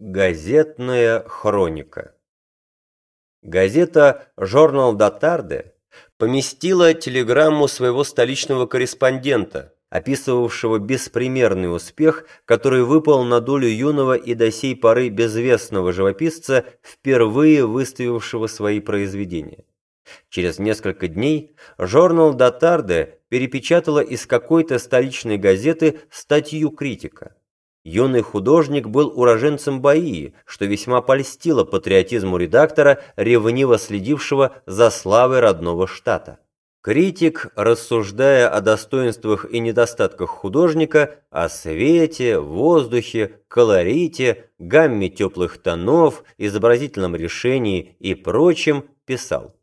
Газетная хроника Газета «Журнал Датарде» поместила телеграмму своего столичного корреспондента, описывавшего беспримерный успех, который выпал на долю юного и до сей поры безвестного живописца, впервые выставившего свои произведения. Через несколько дней журнал «Датарде» перепечатала из какой-то столичной газеты статью критика. Юный художник был уроженцем Баии, что весьма польстило патриотизму редактора, ревниво следившего за славой родного штата. Критик, рассуждая о достоинствах и недостатках художника, о свете, воздухе, колорите, гамме теплых тонов, изобразительном решении и прочем, писал.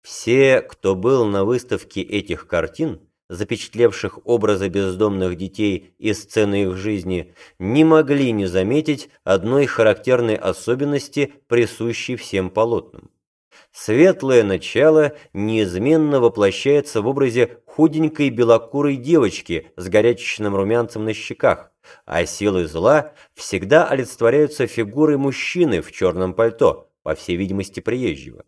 Все, кто был на выставке этих картин, запечатлевших образы бездомных детей и сцены их жизни, не могли не заметить одной характерной особенности, присущей всем полотнам. Светлое начало неизменно воплощается в образе худенькой белокурой девочки с горячечным румянцем на щеках, а силы зла всегда олицетворяются фигурой мужчины в черном пальто, по всей видимости приезжего.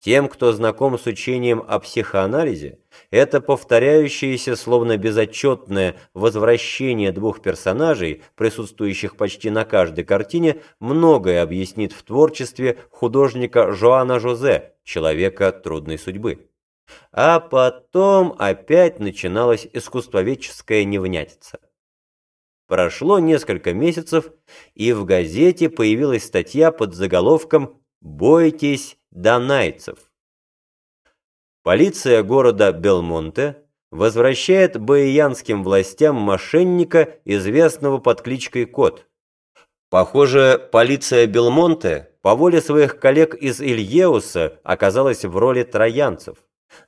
Тем, кто знаком с учением о психоанализе, это повторяющееся, словно безотчетное возвращение двух персонажей, присутствующих почти на каждой картине, многое объяснит в творчестве художника Жоана Жозе, человека трудной судьбы. А потом опять начиналась искусствоведческая невнятица. Прошло несколько месяцев, и в газете появилась статья под заголовком «Бойтесь донайцев. Полиция города Белмонте возвращает баиянским властям мошенника, известного под кличкой Кот. Похоже, полиция Белмонте по воле своих коллег из Ильеуса оказалась в роли троянцев.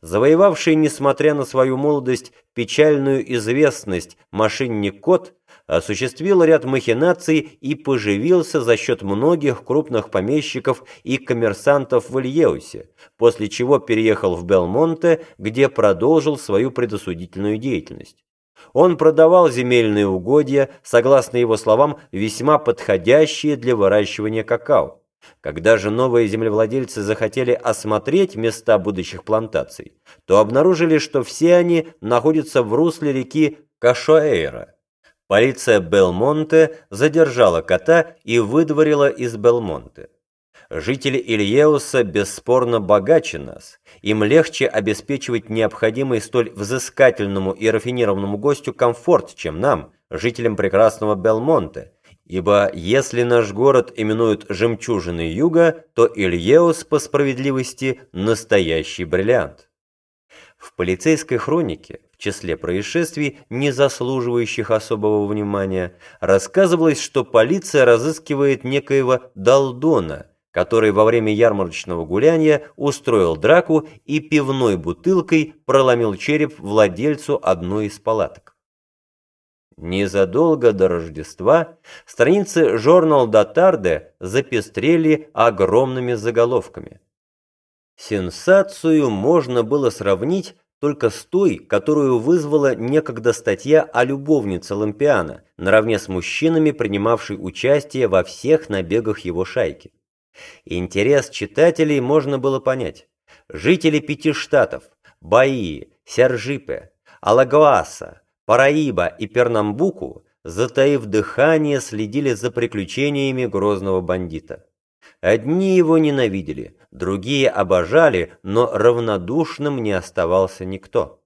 Завоевавший, несмотря на свою молодость, печальную известность мошенник Кот осуществил ряд махинаций и поживился за счет многих крупных помещиков и коммерсантов в Ильеусе, после чего переехал в Белмонте, где продолжил свою предосудительную деятельность. Он продавал земельные угодья, согласно его словам, весьма подходящие для выращивания какао. Когда же новые землевладельцы захотели осмотреть места будущих плантаций, то обнаружили, что все они находятся в русле реки Кашоэйра. Полиция Белмонте задержала кота и выдворила из Белмонте. Жители Ильеуса бесспорно богаче нас. Им легче обеспечивать необходимый столь взыскательному и рафинированному гостю комфорт, чем нам, жителям прекрасного Белмонте. Ибо если наш город именуют «жемчужиной юга», то Ильеус, по справедливости, настоящий бриллиант. В полицейской хронике в числе происшествий, не заслуживающих особого внимания, рассказывалось, что полиция разыскивает некоего Далдона, который во время ярмарочного гуляния устроил драку и пивной бутылкой проломил череп владельцу одной из палаток. Незадолго до Рождества страницы журнал Датарде запестрели огромными заголовками. Сенсацию можно было сравнить только с той, которую вызвала некогда статья о любовнице Лампиана, наравне с мужчинами, принимавшей участие во всех набегах его шайки. Интерес читателей можно было понять. Жители пяти штатов – Баии, Сержипе, Алагуаса, Параиба и Пернамбуку, затаив дыхание, следили за приключениями грозного бандита. Одни его ненавидели, другие обожали, но равнодушным не оставался никто.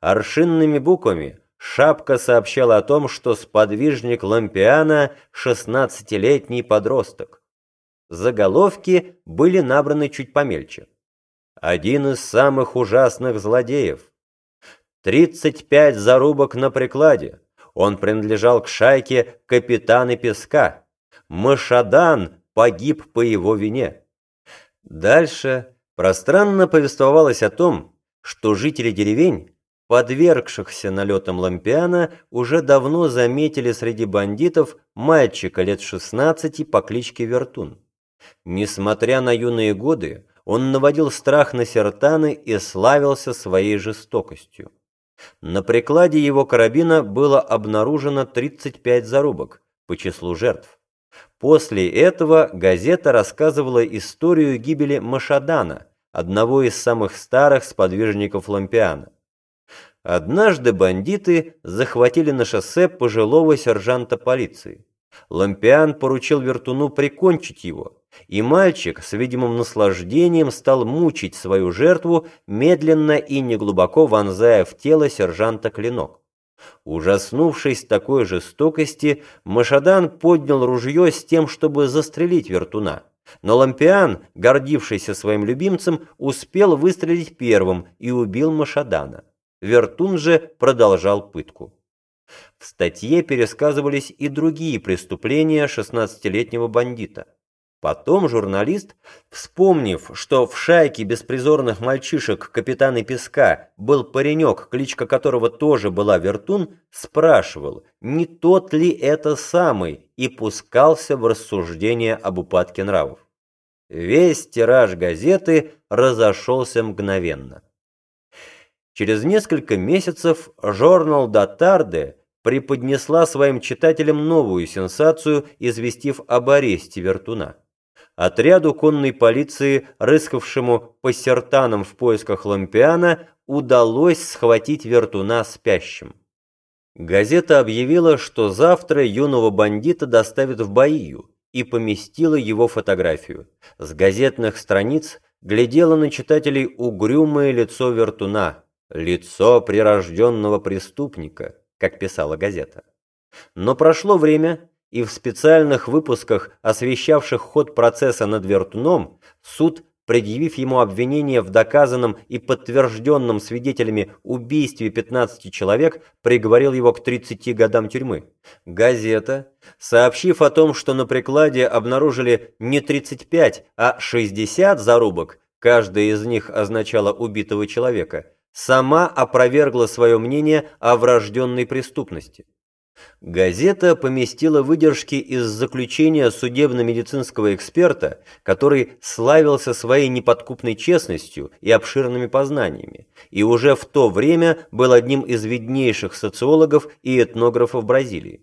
Аршинными буквами шапка сообщала о том, что сподвижник Лампиана – шестнадцатилетний подросток. Заголовки были набраны чуть помельче. Один из самых ужасных злодеев. 35 зарубок на прикладе. Он принадлежал к шайке капитаны Песка. Машадан погиб по его вине. Дальше пространно повествовалось о том, что жители деревень, подвергшихся налетам Лампиана, уже давно заметили среди бандитов мальчика лет 16 по кличке Вертун. Несмотря на юные годы, он наводил страх на сертаны и славился своей жестокостью. На прикладе его карабина было обнаружено 35 зарубок по числу жертв. После этого газета рассказывала историю гибели Машадана, одного из самых старых сподвижников Лампиана. Однажды бандиты захватили на шоссе пожилого сержанта полиции. Лампиан поручил Вертуну прикончить его, и мальчик с видимым наслаждением стал мучить свою жертву, медленно и неглубоко вонзая в тело сержанта клинок. Ужаснувшись такой жестокости, Машадан поднял ружье с тем, чтобы застрелить Вертуна. Но Лампиан, гордившийся своим любимцем, успел выстрелить первым и убил Машадана. Вертун же продолжал пытку. В статье пересказывались и другие преступления 16-летнего бандита. Потом журналист, вспомнив, что в шайке беспризорных мальчишек капитана Песка был паренек, кличка которого тоже была Вертун, спрашивал, не тот ли это самый, и пускался в рассуждение об упадке нравов. Весь тираж газеты разошелся мгновенно. Через несколько месяцев журнал «Датарде» преподнесла своим читателям новую сенсацию, известив об аресте Вертуна. Отряду конной полиции, рыскавшему по сертанам в поисках Лампиана, удалось схватить Вертуна спящим. Газета объявила, что завтра юного бандита доставят в Баию, и поместила его фотографию. С газетных страниц глядело на читателей угрюмое лицо Вертуна, лицо прирожденного преступника, как писала газета. Но прошло время, и в специальных выпусках, освещавших ход процесса над Вертуном, суд, предъявив ему обвинение в доказанном и подтвержденном свидетелями убийстве 15 человек, приговорил его к 30 годам тюрьмы. Газета, сообщив о том, что на прикладе обнаружили не 35, а 60 зарубок, каждая из них означала убитого человека, сама опровергла свое мнение о врожденной преступности. Газета поместила выдержки из заключения судебно-медицинского эксперта, который славился своей неподкупной честностью и обширными познаниями, и уже в то время был одним из виднейших социологов и этнографов Бразилии.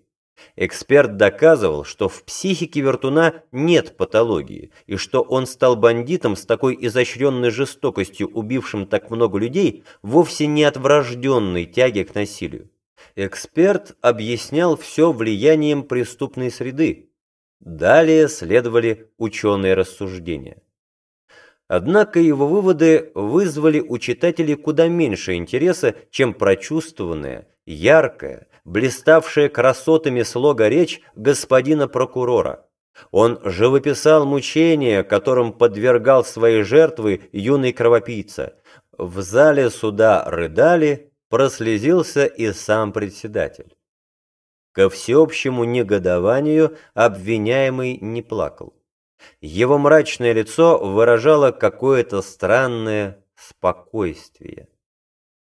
Эксперт доказывал, что в психике Вертуна нет патологии, и что он стал бандитом с такой изощренной жестокостью, убившим так много людей, вовсе не от врожденной тяги к насилию. Эксперт объяснял все влиянием преступной среды. Далее следовали ученые рассуждения. Однако его выводы вызвали у читателей куда меньше интереса, чем прочувствованная, яркая, блиставшая красотами слога речь господина прокурора. Он живописал мучения, которым подвергал свои жертвы юный кровопийца. В зале суда рыдали, прослезился и сам председатель. Ко всеобщему негодованию обвиняемый не плакал. Его мрачное лицо выражало какое-то странное спокойствие.